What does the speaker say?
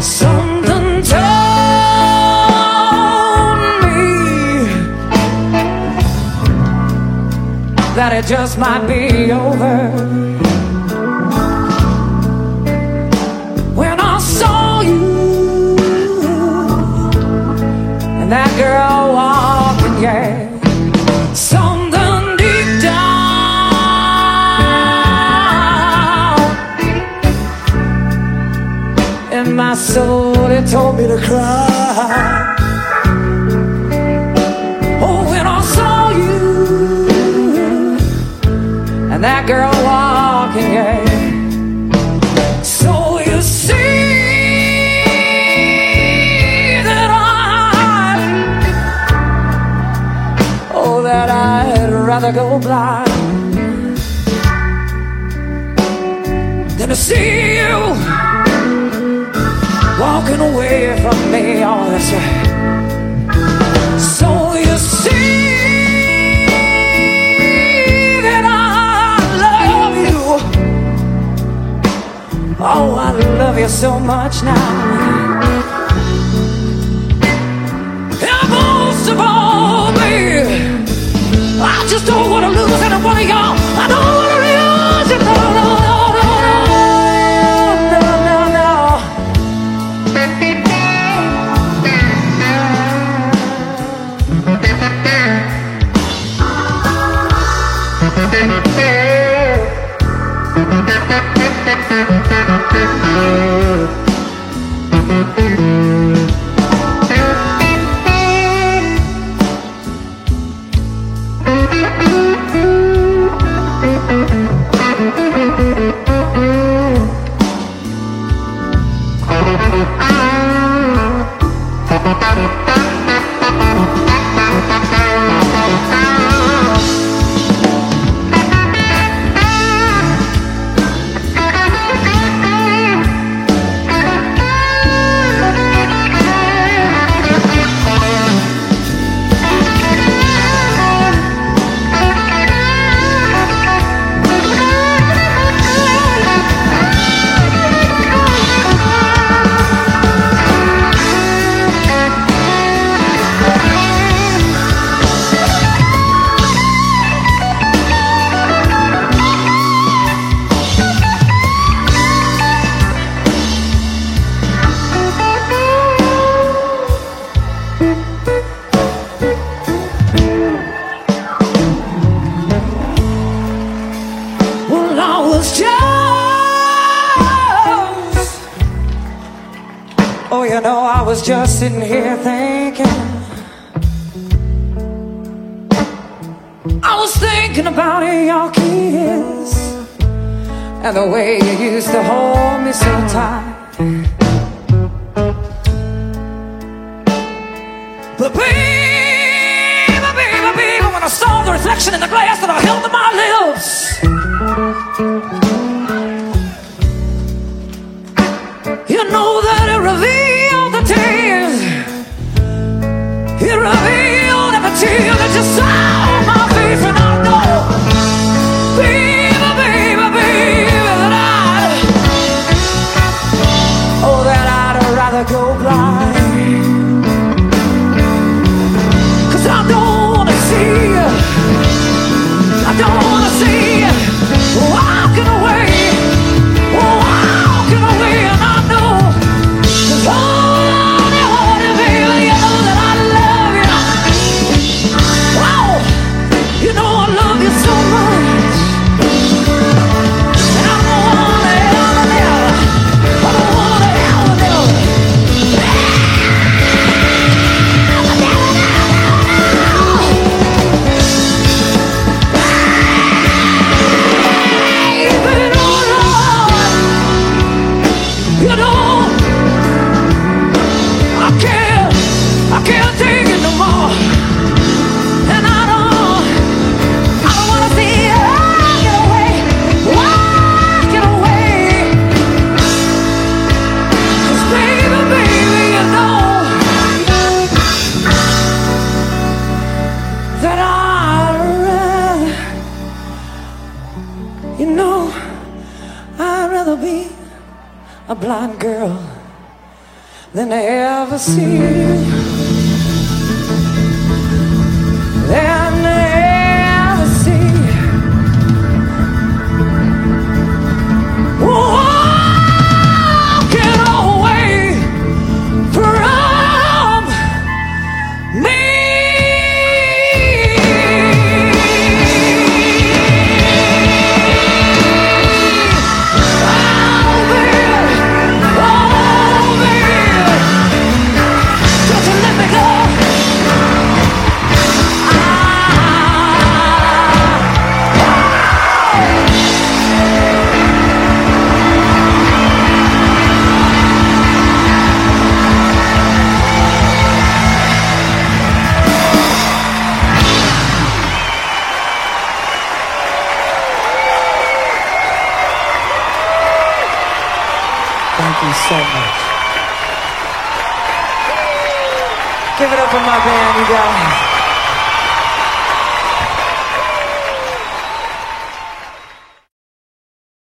Something told me that it just might be over. My soul, it told me to cry. Oh, when I saw you and that girl walking, yeah. So you see that I, oh, that I'd rather go blind than to see you walking away from me. Oh, that's right. So you see that I love you. Oh, I love you so much now. And most of all, baby, I just don't want to lose any one of y'all. Well, You know, I was just sitting here thinking. I was thinking about your kiss and the way you used to hold me so tight. But baby, baby, baby, when I saw the reflection in the glass blonde girl than I ever see. So much. Give it up for my band, you guys.